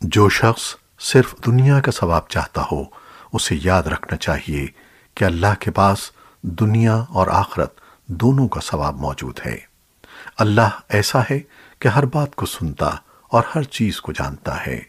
جو شخص صرف دنیا کا ثواب چاہتا ہو، اسے یاد رکھنا چاہیے کہ اللہ کے پاس دنیا اور آخرت دونوں کا ثواب موجود ہے۔ اللہ ایسا ہے کہ ہر بات کو سنتا اور ہر چیز کو جانتا ہے۔